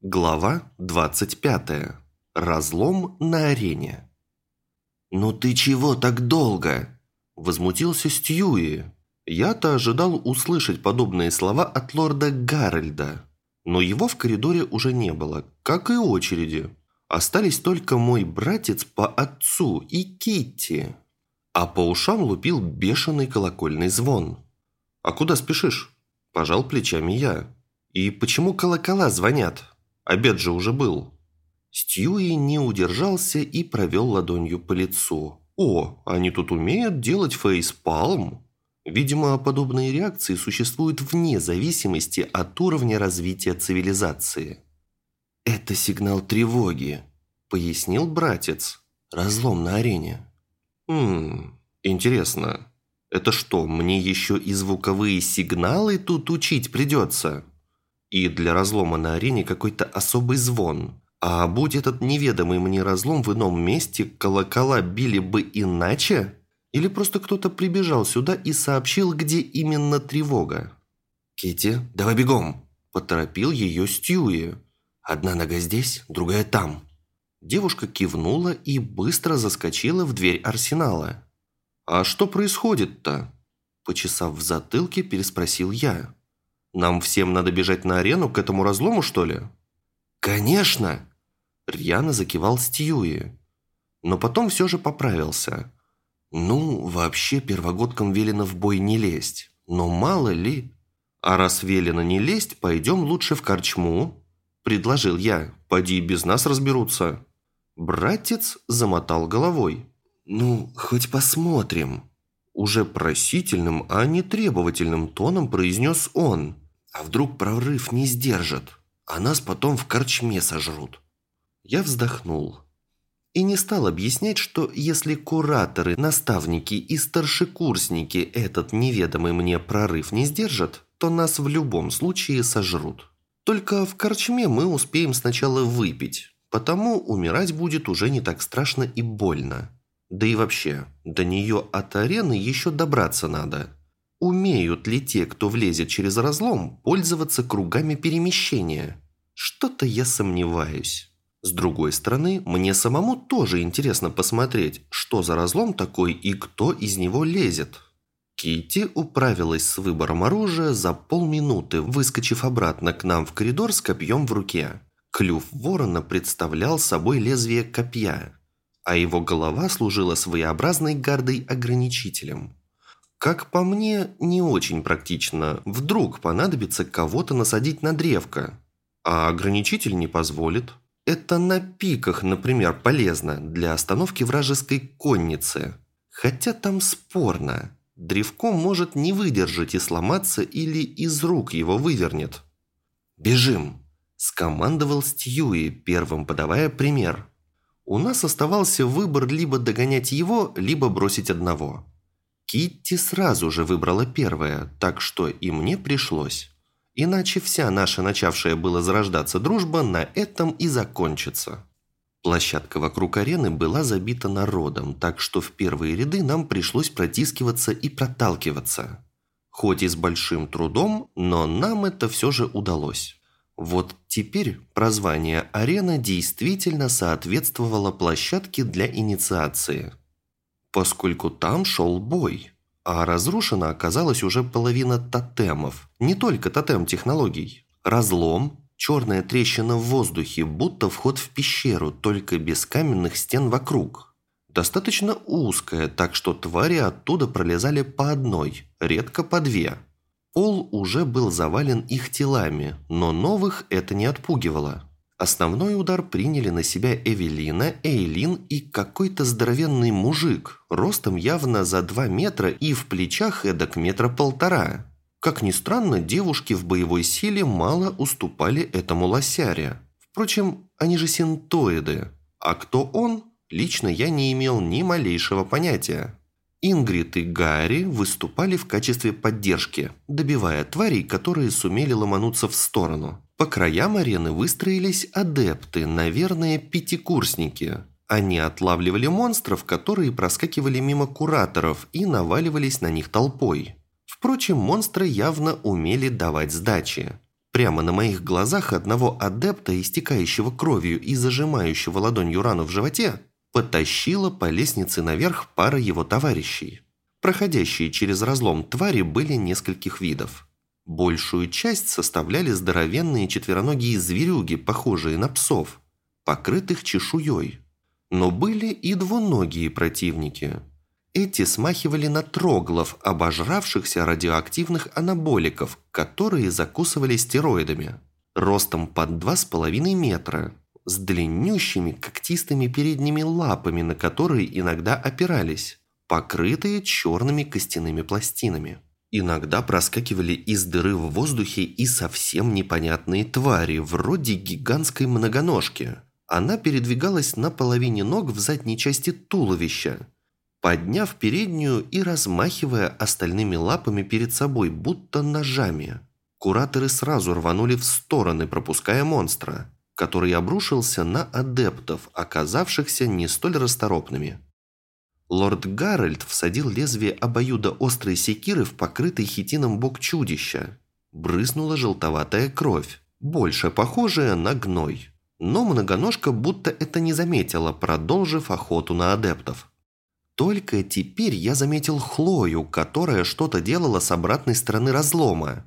Глава 25. Разлом на арене. «Ну ты чего так долго?» – возмутился Стьюи. Я-то ожидал услышать подобные слова от лорда Гарольда. Но его в коридоре уже не было, как и очереди. Остались только мой братец по отцу и Китти. А по ушам лупил бешеный колокольный звон. «А куда спешишь?» – пожал плечами я. «И почему колокола звонят?» Обед же уже был. Стьюи не удержался и провел ладонью по лицу. О, они тут умеют делать фейспалм. Видимо, подобные реакции существуют вне зависимости от уровня развития цивилизации. «Это сигнал тревоги», – пояснил братец. «Разлом на арене». «Хм, интересно. Это что, мне еще и звуковые сигналы тут учить придется?» И для разлома на арене какой-то особый звон. А будь этот неведомый мне разлом в ином месте, колокола били бы иначе? Или просто кто-то прибежал сюда и сообщил, где именно тревога? Кити, давай бегом!» – поторопил ее Стьюи. «Одна нога здесь, другая там». Девушка кивнула и быстро заскочила в дверь арсенала. «А что происходит-то?» Почесав в затылке, переспросил я. Нам всем надо бежать на арену к этому разлому, что ли?» «Конечно!» Рьяно закивал Стьюи. Но потом все же поправился. «Ну, вообще первогодкам велено в бой не лезть. Но мало ли...» «А раз велено не лезть, пойдем лучше в корчму», – предложил я. «Поди без нас разберутся». Братец замотал головой. «Ну, хоть посмотрим». Уже просительным, а не требовательным тоном произнес он. «А вдруг прорыв не сдержат, а нас потом в корчме сожрут?» Я вздохнул. И не стал объяснять, что если кураторы, наставники и старшекурсники этот неведомый мне прорыв не сдержат, то нас в любом случае сожрут. Только в корчме мы успеем сначала выпить, потому умирать будет уже не так страшно и больно. Да и вообще, до нее от арены еще добраться надо. Умеют ли те, кто влезет через разлом, пользоваться кругами перемещения? Что-то я сомневаюсь. С другой стороны, мне самому тоже интересно посмотреть, что за разлом такой и кто из него лезет. Кити управилась с выбором оружия за полминуты, выскочив обратно к нам в коридор с копьем в руке. Клюв ворона представлял собой лезвие копья – а его голова служила своеобразной гардой-ограничителем. Как по мне, не очень практично. Вдруг понадобится кого-то насадить на древко, а ограничитель не позволит. Это на пиках, например, полезно для остановки вражеской конницы. Хотя там спорно. Древко может не выдержать и сломаться или из рук его вывернет. «Бежим!» – скомандовал Стьюи, первым подавая пример – у нас оставался выбор либо догонять его, либо бросить одного. Китти сразу же выбрала первое, так что и мне пришлось. Иначе вся наша начавшая было зарождаться дружба на этом и закончится. Площадка вокруг арены была забита народом, так что в первые ряды нам пришлось протискиваться и проталкиваться. Хоть и с большим трудом, но нам это все же удалось. Вот теперь прозвание «Арена» действительно соответствовало площадке для инициации. Поскольку там шел бой, а разрушена оказалась уже половина тотемов, не только тотем технологий. Разлом, черная трещина в воздухе, будто вход в пещеру, только без каменных стен вокруг. Достаточно узкая, так что твари оттуда пролезали по одной, редко по две – Пол уже был завален их телами, но новых это не отпугивало. Основной удар приняли на себя Эвелина, Эйлин и какой-то здоровенный мужик, ростом явно за 2 метра и в плечах эдак метра полтора. Как ни странно, девушки в боевой силе мало уступали этому лосяре. Впрочем, они же синтоиды. А кто он, лично я не имел ни малейшего понятия. Ингрид и Гарри выступали в качестве поддержки, добивая тварей, которые сумели ломануться в сторону. По краям арены выстроились адепты, наверное, пятикурсники. Они отлавливали монстров, которые проскакивали мимо кураторов и наваливались на них толпой. Впрочем, монстры явно умели давать сдачи. прямо на моих глазах одного адепта, истекающего кровью и зажимающего ладонью рану в животе, потащила по лестнице наверх пара его товарищей. Проходящие через разлом твари были нескольких видов. Большую часть составляли здоровенные четвероногие зверюги, похожие на псов, покрытых чешуей. Но были и двуногие противники. Эти смахивали на троглов, обожравшихся радиоактивных анаболиков, которые закусывали стероидами. Ростом под 2,5 метра, с длиннющими когтистыми передними лапами, на которые иногда опирались, покрытые черными костяными пластинами. Иногда проскакивали из дыры в воздухе и совсем непонятные твари, вроде гигантской многоножки. Она передвигалась на половине ног в задней части туловища, подняв переднюю и размахивая остальными лапами перед собой, будто ножами. Кураторы сразу рванули в стороны, пропуская монстра, который обрушился на адептов, оказавшихся не столь расторопными. Лорд Гарольд всадил лезвие обоюда острой секиры в покрытый хитином бок чудища. Брызнула желтоватая кровь, больше похожая на гной. Но многоножка будто это не заметила, продолжив охоту на адептов. Только теперь я заметил Хлою, которая что-то делала с обратной стороны разлома.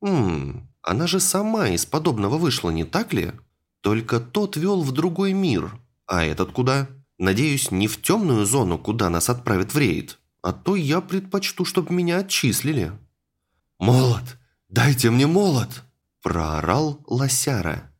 Ммм, она же сама из подобного вышла, не так ли? Только тот вел в другой мир, а этот куда? Надеюсь, не в темную зону, куда нас отправят в рейд. А то я предпочту, чтобы меня отчислили». «Молот! Дайте мне молот!» Проорал Лосяра.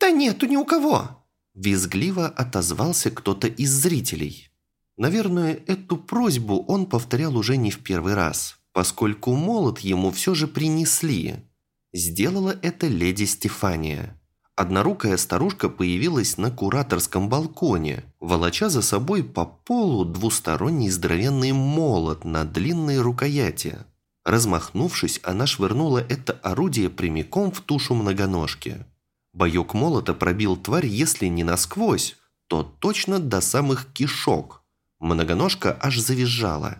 «Да нету ни у кого!» Визгливо отозвался кто-то из зрителей. Наверное, эту просьбу он повторял уже не в первый раз, поскольку молот ему все же принесли. Сделала это леди Стефания. Однорукая старушка появилась на кураторском балконе, волоча за собой по полу двусторонний здоровенный молот на длинной рукояти. Размахнувшись, она швырнула это орудие прямиком в тушу многоножки. Боек молота пробил тварь, если не насквозь, то точно до самых кишок. Многоножка аж завизжала.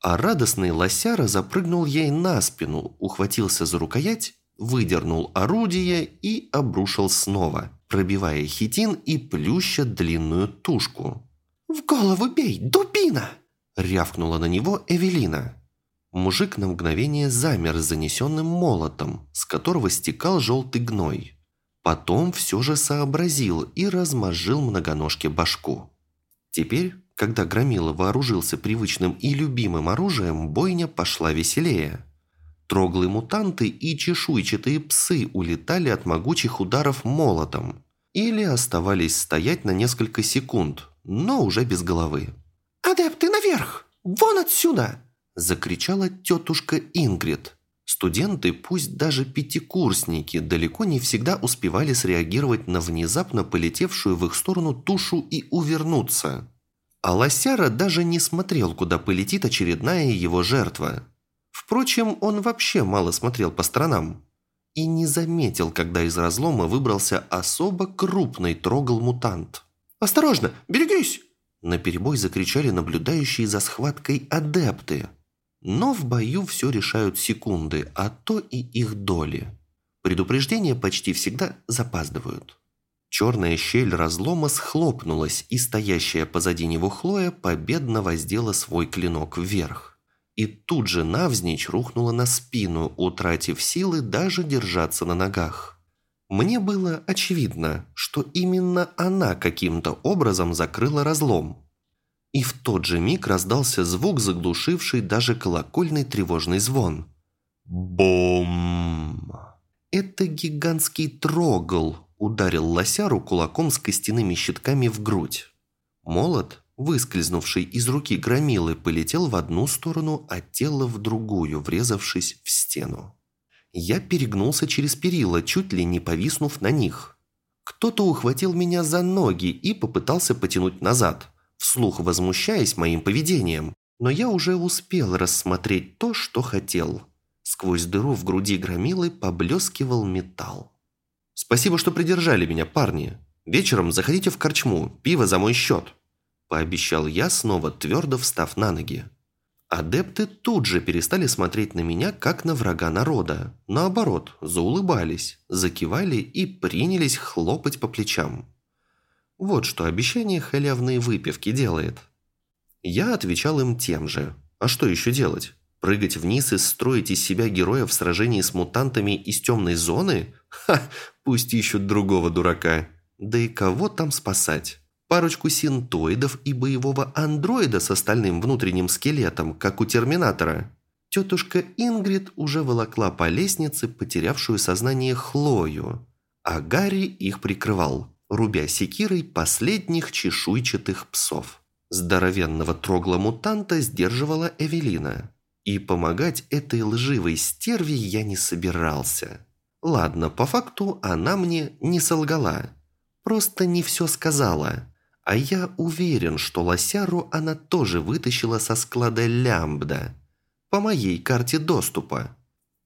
А радостный лосяра запрыгнул ей на спину, ухватился за рукоять выдернул орудие и обрушил снова, пробивая хитин и плюща длинную тушку. «В голову бей, дубина!» – рявкнула на него Эвелина. Мужик на мгновение замер с занесенным молотом, с которого стекал желтый гной. Потом все же сообразил и размозжил многоножке башку. Теперь, когда Громила вооружился привычным и любимым оружием, бойня пошла веселее – Троглые мутанты и чешуйчатые псы улетали от могучих ударов молотом или оставались стоять на несколько секунд, но уже без головы. «Адепты наверх! Вон отсюда!» – закричала тетушка Ингрид. Студенты, пусть даже пятикурсники, далеко не всегда успевали среагировать на внезапно полетевшую в их сторону тушу и увернуться. А Лосяра даже не смотрел, куда полетит очередная его жертва – Впрочем, он вообще мало смотрел по сторонам и не заметил, когда из разлома выбрался особо крупный трогал-мутант. «Осторожно! Берегись!» Наперебой закричали наблюдающие за схваткой адепты. Но в бою все решают секунды, а то и их доли. Предупреждения почти всегда запаздывают. Черная щель разлома схлопнулась, и стоящая позади него Хлоя победно воздела свой клинок вверх и тут же навзничь рухнула на спину, утратив силы даже держаться на ногах. Мне было очевидно, что именно она каким-то образом закрыла разлом. И в тот же миг раздался звук, заглушивший даже колокольный тревожный звон. Бом! Это гигантский трогл ударил лосяру кулаком с костяными щитками в грудь. Молот, выскользнувший из руки громилы, полетел в одну сторону, а тело в другую, врезавшись в стену. Я перегнулся через перила, чуть ли не повиснув на них. Кто-то ухватил меня за ноги и попытался потянуть назад, вслух возмущаясь моим поведением. Но я уже успел рассмотреть то, что хотел. Сквозь дыру в груди громилы поблескивал металл. «Спасибо, что придержали меня, парни. Вечером заходите в корчму, пиво за мой счет», пообещал я, снова твердо встав на ноги. Адепты тут же перестали смотреть на меня, как на врага народа. Наоборот, заулыбались, закивали и принялись хлопать по плечам. Вот что обещание халявной выпивки делает. Я отвечал им тем же. А что еще делать? Прыгать вниз и строить из себя героя в сражении с мутантами из темной зоны? Ха, пусть ищут другого дурака. Да и кого там спасать? Парочку синтоидов и боевого андроида с остальным внутренним скелетом, как у Терминатора. Тетушка Ингрид уже волокла по лестнице потерявшую сознание Хлою, а Гарри их прикрывал, рубя секирой последних чешуйчатых псов. Здоровенного трогла-мутанта сдерживала Эвелина. И помогать этой лживой стерве я не собирался. Ладно, по факту она мне не солгала. Просто не все сказала. А я уверен, что лосяру она тоже вытащила со склада лямбда. По моей карте доступа.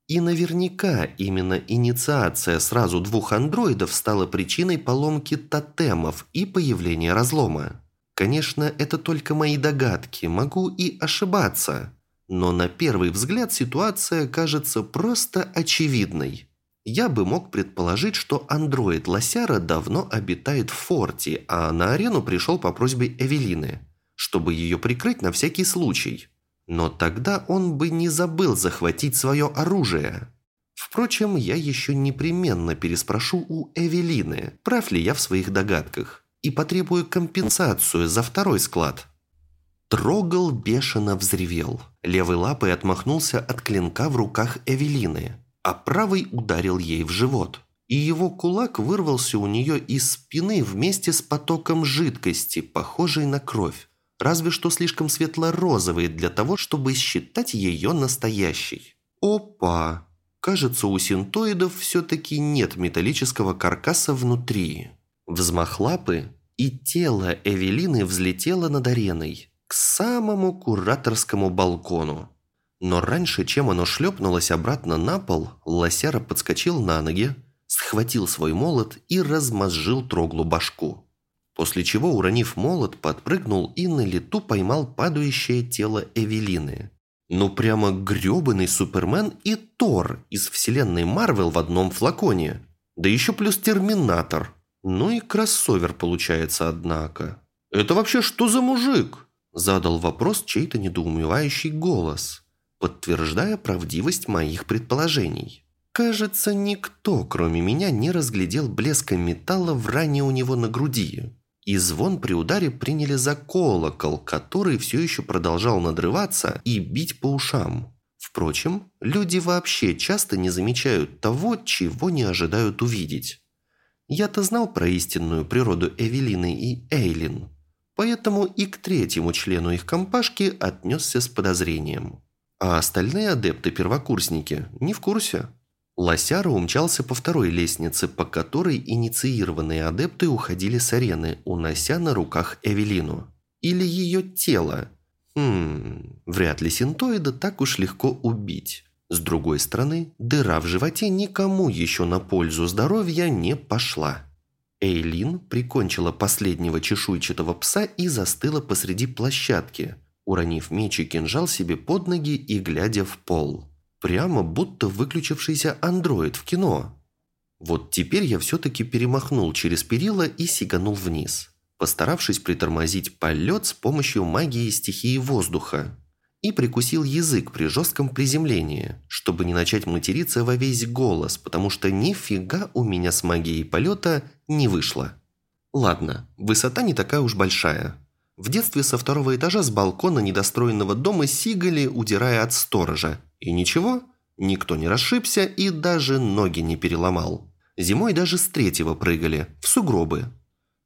И наверняка именно инициация сразу двух андроидов стала причиной поломки тотемов и появления разлома. Конечно, это только мои догадки, могу и ошибаться. Но на первый взгляд ситуация кажется просто очевидной. Я бы мог предположить, что андроид Лосяра давно обитает в форте, а на арену пришел по просьбе Эвелины, чтобы ее прикрыть на всякий случай. Но тогда он бы не забыл захватить свое оружие. Впрочем, я еще непременно переспрошу у Эвелины, прав ли я в своих догадках и потребую компенсацию за второй склад». Трогал бешено взревел. Левой лапой отмахнулся от клинка в руках Эвелины, а правой ударил ей в живот. И его кулак вырвался у нее из спины вместе с потоком жидкости, похожей на кровь. Разве что слишком светло-розовой для того, чтобы считать ее настоящей. Опа! Кажется, у синтоидов все-таки нет металлического каркаса внутри. Взмах лапы, и тело Эвелины взлетело над ареной, к самому кураторскому балкону. Но раньше, чем оно шлепнулось обратно на пол, лосяра подскочил на ноги, схватил свой молот и размозжил троглу башку. После чего, уронив молот, подпрыгнул и на лету поймал падающее тело Эвелины. Ну прямо грёбаный Супермен и Тор из вселенной Марвел в одном флаконе. Да еще плюс Терминатор – ну и кроссовер получается, однако. «Это вообще что за мужик?» Задал вопрос чей-то недоумевающий голос, подтверждая правдивость моих предположений. Кажется, никто, кроме меня, не разглядел блеска металла в ране у него на груди. И звон при ударе приняли за колокол, который все еще продолжал надрываться и бить по ушам. Впрочем, люди вообще часто не замечают того, чего не ожидают увидеть. Я-то знал про истинную природу Эвелины и Эйлин, поэтому и к третьему члену их компашки отнесся с подозрением. А остальные адепты-первокурсники не в курсе. Лосяра умчался по второй лестнице, по которой инициированные адепты уходили с арены, унося на руках Эвелину. Или ее тело. Хм, вряд ли синтоида так уж легко убить. С другой стороны, дыра в животе никому еще на пользу здоровья не пошла. Эйлин прикончила последнего чешуйчатого пса и застыла посреди площадки, уронив меч и кинжал себе под ноги и глядя в пол. Прямо будто выключившийся андроид в кино. Вот теперь я все-таки перемахнул через перила и сиганул вниз, постаравшись притормозить полет с помощью магии стихии воздуха и прикусил язык при жестком приземлении, чтобы не начать материться во весь голос, потому что нифига у меня с магией полета не вышло. Ладно, высота не такая уж большая. В детстве со второго этажа с балкона недостроенного дома сигали, удирая от сторожа. И ничего, никто не расшибся и даже ноги не переломал. Зимой даже с третьего прыгали, в сугробы.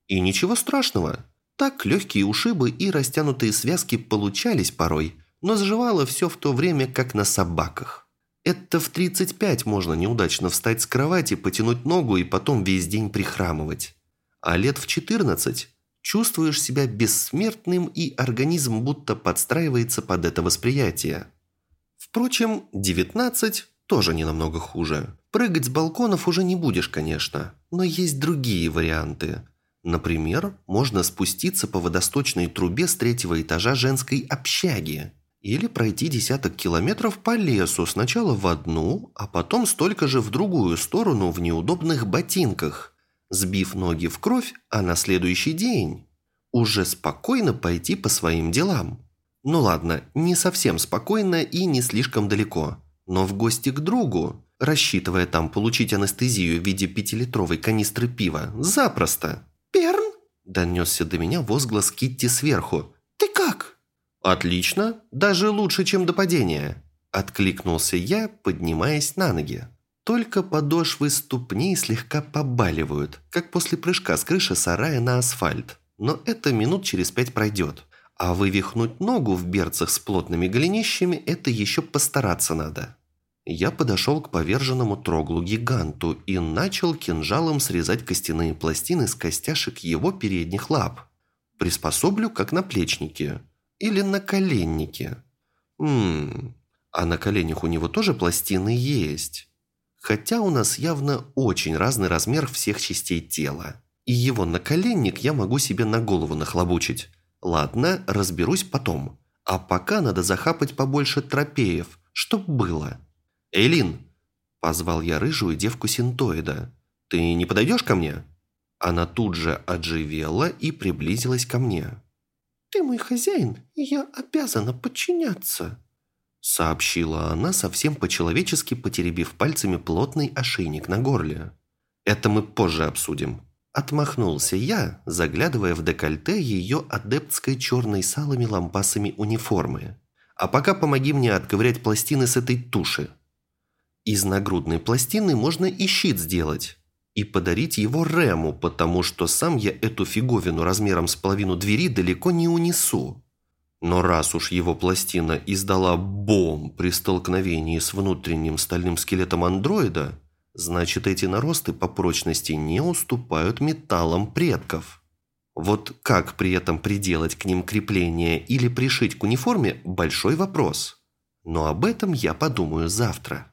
И ничего страшного. Так легкие ушибы и растянутые связки получались порой – но заживало все в то время, как на собаках. Это в 35 можно неудачно встать с кровати, потянуть ногу и потом весь день прихрамывать. А лет в 14 чувствуешь себя бессмертным и организм будто подстраивается под это восприятие. Впрочем, 19 тоже не намного хуже. Прыгать с балконов уже не будешь, конечно, но есть другие варианты. Например, можно спуститься по водосточной трубе с третьего этажа женской общаги Или пройти десяток километров по лесу, сначала в одну, а потом столько же в другую сторону в неудобных ботинках, сбив ноги в кровь, а на следующий день уже спокойно пойти по своим делам. Ну ладно, не совсем спокойно и не слишком далеко, но в гости к другу, рассчитывая там получить анестезию в виде пятилитровой канистры пива, запросто. «Перн?» – донесся до меня возглас Китти сверху. «Ты как?» «Отлично, даже лучше, чем до падения», – откликнулся я, поднимаясь на ноги. Только подошвы ступней слегка побаливают, как после прыжка с крыши сарая на асфальт. Но это минут через пять пройдет. А вывихнуть ногу в берцах с плотными голенищами – это еще постараться надо. Я подошел к поверженному троглу-гиганту и начал кинжалом срезать костяные пластины с костяшек его передних лап. Приспособлю, как наплечники. Или наколенники. Ммм, а на коленях у него тоже пластины есть. Хотя у нас явно очень разный размер всех частей тела. И его наколенник я могу себе на голову нахлобучить. Ладно, разберусь потом. А пока надо захапать побольше тропеев, чтоб было. «Эйлин!» – позвал я рыжую девку-синтоида. «Ты не подойдешь ко мне?» Она тут же отживела и приблизилась ко мне. «Ты мой хозяин, и я обязана подчиняться», сообщила она, совсем по-человечески потеребив пальцами плотный ошейник на горле. «Это мы позже обсудим», Отмахнулся я, заглядывая в декольте ее адептской черной салами лампасами униформы. А пока помоги мне отковырять пластины с этой туши. Из нагрудной пластины можно и щит сделать. И подарить его Рему, потому что сам я эту фиговину размером с половину двери далеко не унесу. Но раз уж его пластина издала бом при столкновении с внутренним стальным скелетом андроида, Значит, эти наросты по прочности не уступают металлам предков. Вот как при этом приделать к ним крепление или пришить к униформе – большой вопрос. Но об этом я подумаю завтра.